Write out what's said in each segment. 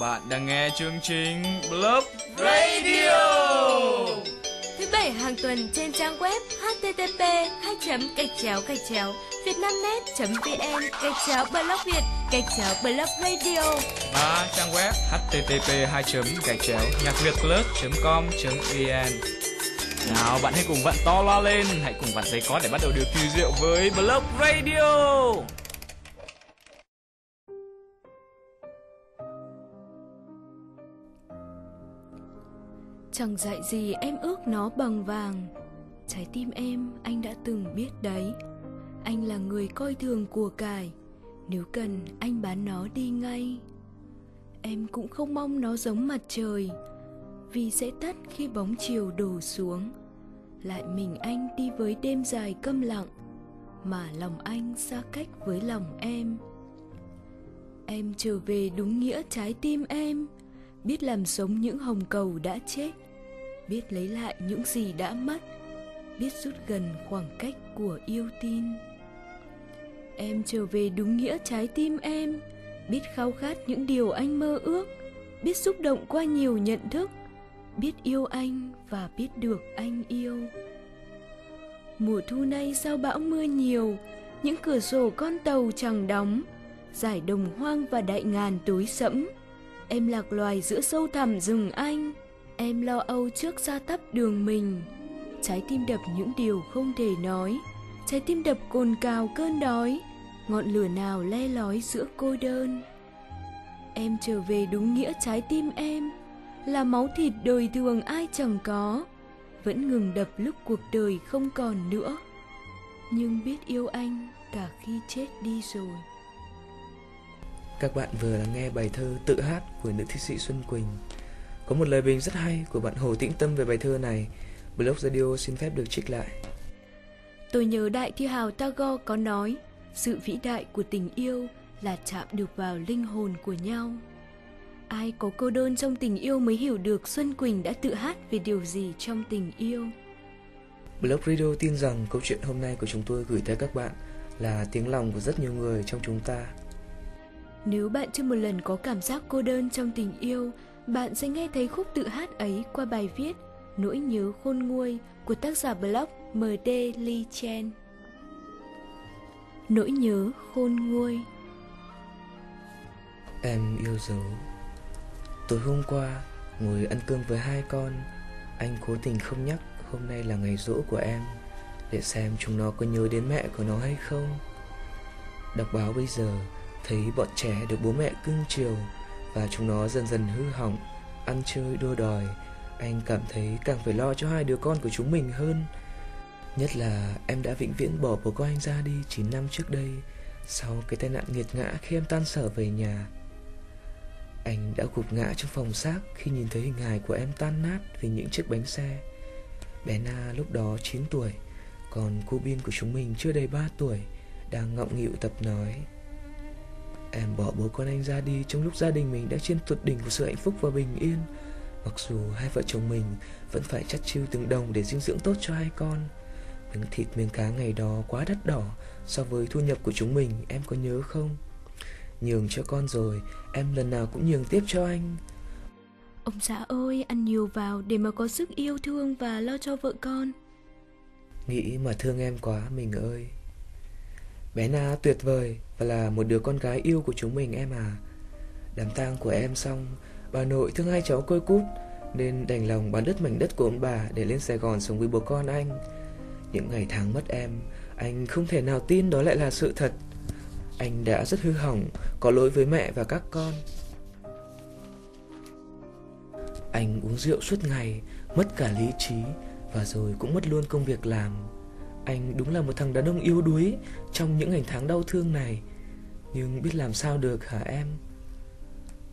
Bạn đang nghe chương trình Blog Radio. Thứ bảy hàng tuần trên trang web http 2 gạch chéo gạch chéo vietnamnet.vn gạch chéo blog việt gạch chéo blog radio. Và trang web http 2 gạch chéo nhạc việt com vn. Nào bạn hãy cùng vặn to loa lên Hãy cùng vặn dây có để bắt đầu điều kỳ diệu với Blog Radio Chẳng dạy gì em ước nó bằng vàng. Trái tim em, anh đã từng biết đấy. Anh là người coi thường của cải. Nếu cần, anh bán nó đi ngay. Em cũng không mong nó giống mặt trời, Vì sẽ tắt khi bóng chiều đổ xuống. Lại mình anh đi với đêm dài câm lặng, Mà lòng anh xa cách với lòng em. Em trở về đúng nghĩa trái tim em. Biết làm sống những hồng cầu đã chết biết lấy lại những gì đã mất, biết rút gần khoảng cách của yêu tin. Em trở về đúng nghĩa trái tim em, biết khao khát những điều anh mơ ước, biết xúc động qua nhiều nhận thức, biết yêu anh và biết được anh yêu. Mùa thu nay sao bão mưa nhiều, những cửa sổ con tàu chẳng đóng, giải đồng hoang và đại ngàn tối sẫm. Em lạc loài giữa sâu thẳm rừng anh Em lo âu trước gia tấp đường mình. Trái tim đập những điều không thể nói. Trái tim đập cồn cào cơn đói. Ngọn lửa nào le lói giữa cô đơn? Em trở về đúng nghĩa trái tim em. Là máu thịt đời thường ai chẳng có. Vẫn ngừng đập lúc cuộc đời không còn nữa. Nhưng biết yêu anh cả khi chết đi rồi. Các bạn vừa lắng nghe bài thơ tự hát của nữ thi sĩ Xuân Quỳnh có một lời bình rất hay của bạn Hồ Tĩnh Tâm về bài thơ này. Blog Radio xin phép được trích lại. Tôi nhớ Đại Thi Hào Tagore có nói, sự vĩ đại của tình yêu là chạm được vào linh hồn của nhau. Ai có cô đơn trong tình yêu mới hiểu được Xuân Quỳnh đã tự hát về điều gì trong tình yêu. Blog Radio tin rằng câu chuyện hôm nay của chúng tôi gửi tới các bạn là tiếng lòng của rất nhiều người trong chúng ta. Nếu bạn chưa một lần có cảm giác cô đơn trong tình yêu bạn sẽ nghe thấy khúc tự hát ấy qua bài viết Nỗi nhớ khôn nguôi của tác giả blog MD Lee Chen. Nỗi nhớ khôn nguôi. Em yêu dấu. Tối hôm qua, ngồi ăn cơm với hai con Anh cố tình không nhắc hôm nay là ngày rỗ của em Để xem chúng nó có nhớ đến mẹ của nó hay không. Đọc báo bây giờ Thấy bọn trẻ được bố mẹ cưng chiều và chúng nó dần dần hư hỏng, ăn chơi đua đòi. Anh cảm thấy càng phải lo cho hai đứa con của chúng mình hơn. Nhất là em đã vĩnh viễn bỏ bố con anh ra đi 9 năm trước đây, sau cái tai nạn nghiệt ngã khi em tan sở về nhà. Anh đã gục ngã trong phòng xác khi nhìn thấy hình hài của em tan nát vì những chiếc bánh xe. Bé Na lúc đó 9 tuổi, còn cô Bin của chúng mình chưa đầy 3 tuổi, đang ngọng nghịu tập nói. Em bỏ bố con anh ra đi trong lúc gia đình mình đã trên tuyệt đỉnh của sự hạnh phúc và bình yên. Mặc dù hai vợ chồng mình vẫn phải chắt chiu từng đồng để dinh dưỡng tốt cho hai con Miếng thịt miếng cá ngày đó quá đắt đỏ so với thu nhập của chúng mình em có nhớ không? Nhường cho con rồi em lần nào cũng nhường tiếp cho anh. Ông xã ơi ăn nhiều vào để mà có sức yêu thương và lo cho vợ con. Nghĩ mà thương em quá mình ơi Bé Na tuyệt vời và là một đứa con gái yêu của chúng mình em à. Đám tang của em xong, bà nội thương hai cháu côi cút nên đành lòng bán đất mảnh đất của ông bà để lên Sài Gòn sống với bố con anh. Những ngày tháng mất em, anh không thể nào tin đó lại là sự thật. Anh đã rất hư hỏng, có lỗi với mẹ và các con. Anh uống rượu suốt ngày, mất cả lý trí và rồi cũng mất luôn công việc làm. Anh đúng là một thằng đàn ông yếu đuối trong những ngày tháng đau thương này. Nhưng biết làm sao được hả em?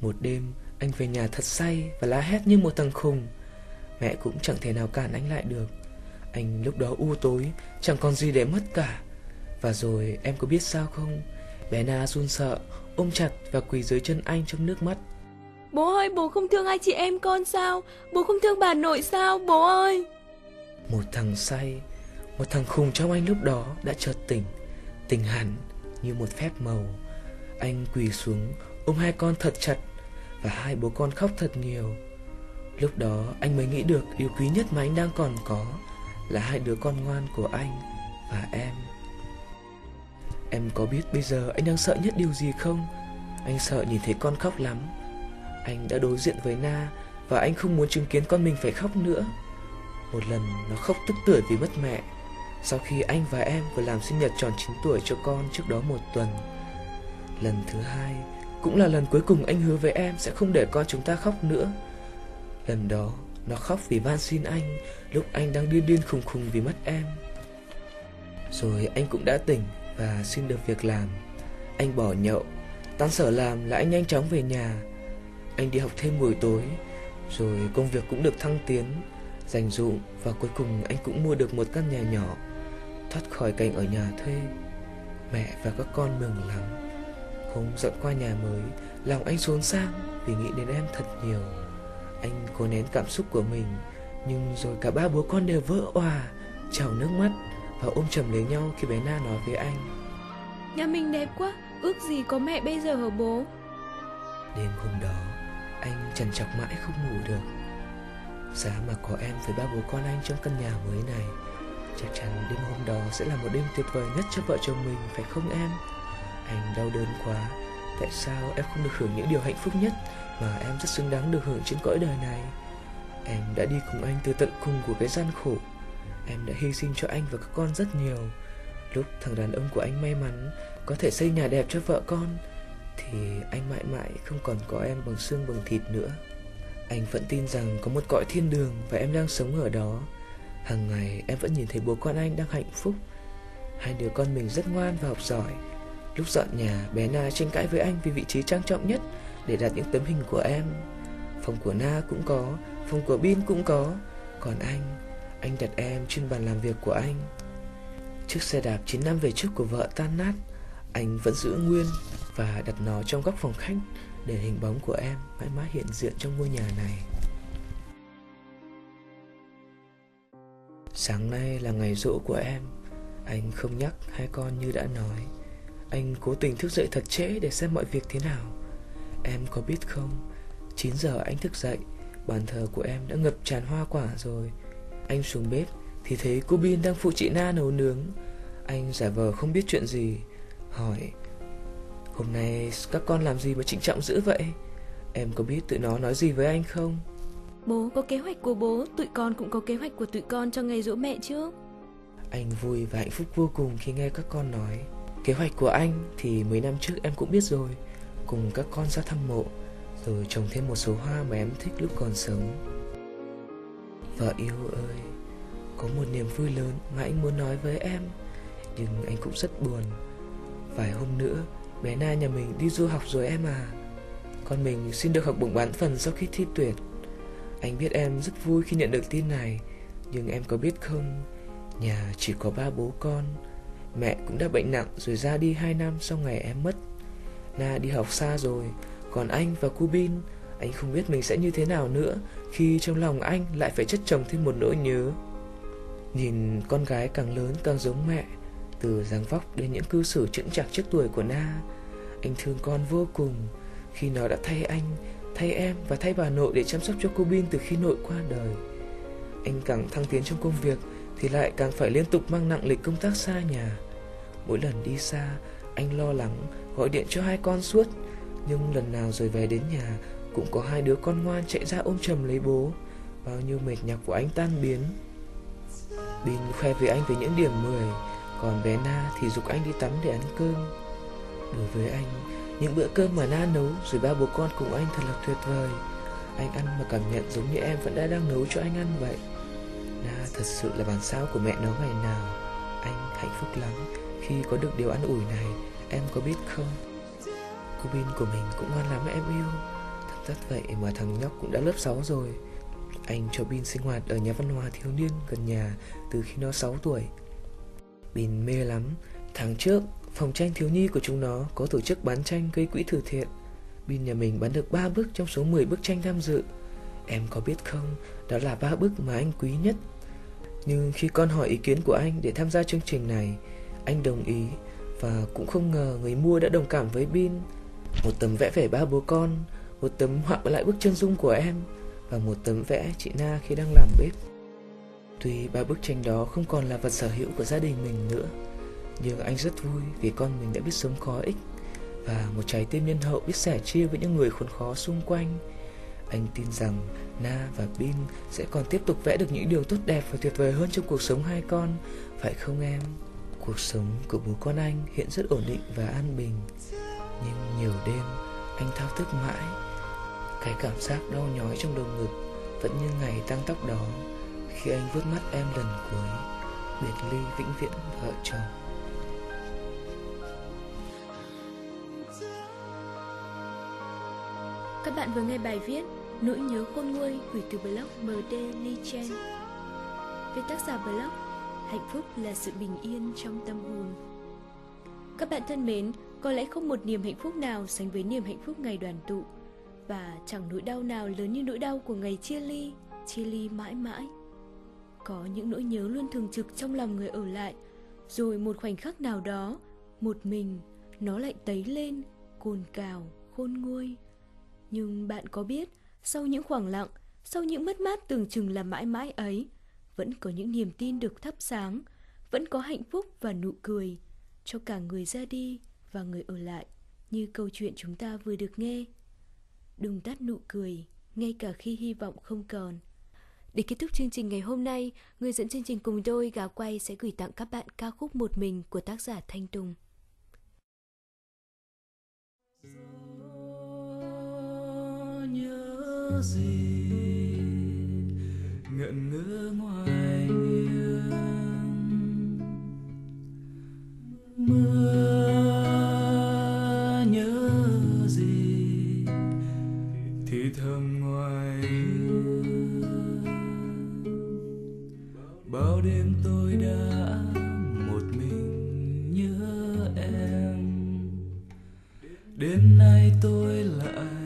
Một đêm, anh về nhà thật say và la hét như một thằng khùng. Mẹ cũng chẳng thể nào cản anh lại được. Anh lúc đó u tối, chẳng còn gì để mất cả. Và rồi em có biết sao không? Bé Na run sợ, ôm chặt và quỳ dưới chân anh trong nước mắt. Bố ơi, bố không thương hai chị em con sao? Bố không thương bà nội sao, bố ơi? Một thằng say một thằng khùng trong anh lúc đó đã chợt tỉnh Tỉnh hẳn như một phép màu Anh quỳ xuống, ôm hai con thật chặt và hai bố con khóc thật nhiều. Lúc đó anh mới nghĩ được điều quý nhất mà anh đang còn có là hai đứa con ngoan của anh và em. Em có biết bây giờ anh đang sợ nhất điều gì không? Anh sợ nhìn thấy con khóc lắm. Anh đã đối diện với Na và anh không muốn chứng kiến con mình phải khóc nữa. Một lần nó khóc tức tưởi vì mất mẹ. Sau khi anh và em vừa làm sinh nhật tròn 9 tuổi cho con trước đó một tuần. Lần thứ hai cũng là lần cuối cùng anh hứa với em sẽ không để con chúng ta khóc nữa. Lần đó nó khóc vì van xin anh lúc anh đang điên điên khùng khùng vì mất em. Rồi anh cũng đã tỉnh và xin được việc làm. Anh bỏ nhậu, tan sở làm là anh nhanh chóng về nhà. Anh đi học thêm buổi tối, rồi công việc cũng được thăng tiến, dành dụm và cuối cùng anh cũng mua được một căn nhà nhỏ, thoát khỏi cảnh ở nhà thuê. Mẹ và các con mừng lắm. Hôm dọn qua nhà mới, lòng anh xốn sang vì nghĩ đến em thật nhiều. Anh cố nén cảm xúc của mình, nhưng rồi cả ba bố con đều vỡ òa, trào nước mắt và ôm chầm lấy nhau khi bé Na nói với anh. Nhà mình đẹp quá, ước gì có mẹ bây giờ hả bố? Đêm hôm đó, anh trằn trọc mãi không ngủ được. Giá mà có em với ba bố con anh trong căn nhà mới này, chắc chắn đêm hôm đó sẽ là một đêm tuyệt vời nhất cho vợ chồng mình, phải không em? Anh đau đớn quá, tại sao em không được hưởng những điều hạnh phúc nhất mà em rất xứng đáng được hưởng trên cõi đời này? Em đã đi cùng anh từ tận cùng của cái gian khổ. Em đã hy sinh cho anh và các con rất nhiều. Lúc thằng đàn ông của anh may mắn có thể xây nhà đẹp cho vợ con, thì anh mãi mãi không còn có em bằng xương bằng thịt nữa. Anh vẫn tin rằng có một cõi thiên đường và em đang sống ở đó. Hàng ngày em vẫn nhìn thấy bố con anh đang hạnh phúc. Hai đứa con mình rất ngoan và học giỏi. Lúc dọn nhà, bé Na tranh cãi với anh vì vị trí trang trọng nhất để đặt những tấm hình của em. Phòng của Na cũng có, phòng của Bin cũng có. Còn anh, anh đặt em trên bàn làm việc của anh. Chiếc xe đạp 9 năm về trước của vợ tan nát, anh vẫn giữ nguyên và đặt nó trong góc phòng khách để hình bóng của em mãi mãi hiện diện trong ngôi nhà này. Sáng nay là ngày rỗ của em, anh không nhắc hai con như đã nói. Anh cố tình thức dậy thật trễ để xem mọi việc thế nào. Em có biết không, 9 giờ anh thức dậy, bàn thờ của em đã ngập tràn hoa quả rồi. Anh xuống bếp thì thấy cô Bin đang phụ chị Na nấu nướng. Anh giả vờ không biết chuyện gì, hỏi Hôm nay các con làm gì mà trịnh trọng dữ vậy? Em có biết tụi nó nói gì với anh không? Bố có kế hoạch của bố, tụi con cũng có kế hoạch của tụi con cho ngày dỗ mẹ chứ. Anh vui và hạnh phúc vô cùng khi nghe các con nói. Kế hoạch của anh thì mấy năm trước em cũng biết rồi. Cùng các con ra thăm mộ, rồi trồng thêm một số hoa mà em thích lúc còn sống. Vợ yêu ơi, có một niềm vui lớn mà anh muốn nói với em, nhưng anh cũng rất buồn. Vài hôm nữa Bé Na nhà mình đi du học rồi em à Con mình xin được học bổng bán phần sau khi thi tuyển anh biết em rất vui khi nhận được tin này. Nhưng em có biết không? Nhà chỉ có ba bố con. Mẹ cũng đã bệnh nặng rồi ra đi hai năm sau ngày em mất. Na đi học xa rồi. Còn anh và cô Bin Anh không biết mình sẽ như thế nào nữa Khi trong lòng anh lại phải chất chồng thêm một nỗi nhớ. Nhìn con gái càng lớn càng giống mẹ từ dáng vóc đến những cư xử chững chạc trước tuổi của Na Anh thương con vô cùng. Khi nó đã thay anh, thay em và thay bà nội để chăm sóc cho cô Bin từ khi nội qua đời. Anh càng thăng tiến trong công việc Thì lại càng phải liên tục mang nặng lịch công tác xa nhà. Mỗi lần đi xa, anh lo lắng gọi điện cho hai con suốt. Nhưng lần nào rồi về đến nhà Cũng có hai đứa con ngoan chạy ra ôm chầm lấy bố. Bao nhiêu mệt nhọc của anh tan biến. Bin khoe với anh về những điểm 10 còn bé Na thì dục anh đi tắm để ăn cơm. Đối với anh những bữa cơm mà Na nấu, Rồi ba bố con cùng anh thật là tuyệt vời. Anh ăn mà cảm nhận giống như em vẫn đã đang nấu cho anh ăn vậy. Na thật sự là bản sao của mẹ nó ngày nào. Anh hạnh phúc lắm. Khi có được điều ăn ủi này, Em có biết không? Cô Bin của mình cũng ngoan lắm em yêu. Thật rất vậy mà thằng nhóc cũng đã lớp 6 rồi. Anh cho Bin sinh hoạt ở nhà văn hóa thiếu niên gần nhà từ khi nó 6 tuổi. Bin mê lắm. Tháng trước Phòng tranh thiếu nhi của chúng nó có tổ chức bán tranh gây quỹ từ thiện. Bin nhà mình bán được 3 bức trong số 10 bức tranh tham dự. Em có biết không Đó là ba bức mà anh quý nhất. Nhưng khi con hỏi ý kiến của anh để tham gia chương trình này Anh đồng ý Và cũng không ngờ người mua đã đồng cảm với Bin. Một tấm vẽ về ba bố con một tấm họa lại bức chân dung của em và một tấm vẽ chị Na khi đang làm bếp. Tuy ba bức tranh đó không còn là vật sở hữu của gia đình mình nữa, nhưng anh rất vui vì con mình đã biết sống có ích và một trái tim nhân hậu biết sẻ chia với những người khốn khó xung quanh. Anh tin rằng Na và Bin sẽ còn tiếp tục vẽ được những điều tốt đẹp và tuyệt vời hơn trong cuộc sống hai con, phải không em? Cuộc sống của bố con anh hiện rất ổn định và an bình, nhưng nhiều đêm anh thao thức mãi. Cái cảm giác đau nhói trong đầu ngực vẫn như ngày tăng tóc đó khi anh vuốt mắt em lần cuối, biệt ly vĩnh viễn vợ chồng. Các bạn vừa nghe bài viết Nỗi nhớ khôn nguôi gửi từ blog MD Lee Chen. Về tác giả blog Hạnh phúc là sự bình yên trong tâm hồn. Các bạn thân mến, có lẽ không một niềm hạnh phúc nào sánh với niềm hạnh phúc ngày đoàn tụ. Và chẳng nỗi đau nào lớn như nỗi đau của ngày chia ly, chia ly mãi mãi. Có những nỗi nhớ luôn thường trực trong lòng người ở lại Rồi một khoảnh khắc nào đó, một mình, nó lại tấy lên, cồn cào, khôn nguôi nhưng bạn có biết, sau những khoảng lặng, sau những mất mát tưởng chừng là mãi mãi ấy, vẫn có những niềm tin được thắp sáng, vẫn có hạnh phúc và nụ cười cho cả người ra đi và người ở lại, như câu chuyện chúng ta vừa được nghe. Đừng tắt nụ cười, ngay cả khi hy vọng không còn. Để kết thúc chương trình ngày hôm nay, người dẫn chương trình cùng tôi gà quay sẽ gửi tặng các bạn ca khúc Một Mình của tác giả Thanh Tùng. Nhớ gì? Ngẩn ngơ ngoài hiên mưa nhớ gì? Thì thầm ngoài hiên bao đêm tôi đã một mình nhớ em. Đến nay tôi lại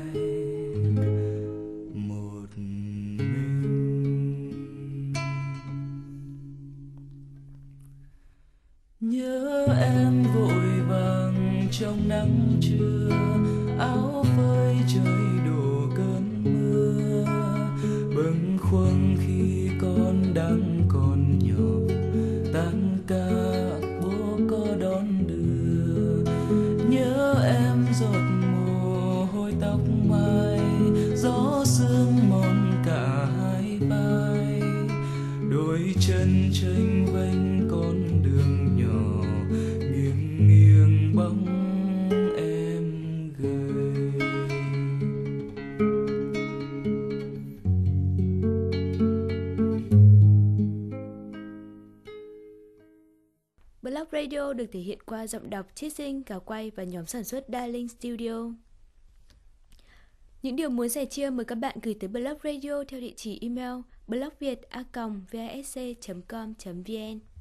Radio được thể hiện qua giọng đọc Chiết Sinh, cả Quay và nhóm sản xuất Darling Studio. Những điều muốn sẻ chia mời các bạn gửi tới Blog Radio theo địa chỉ email blogviet.vasc.com.vn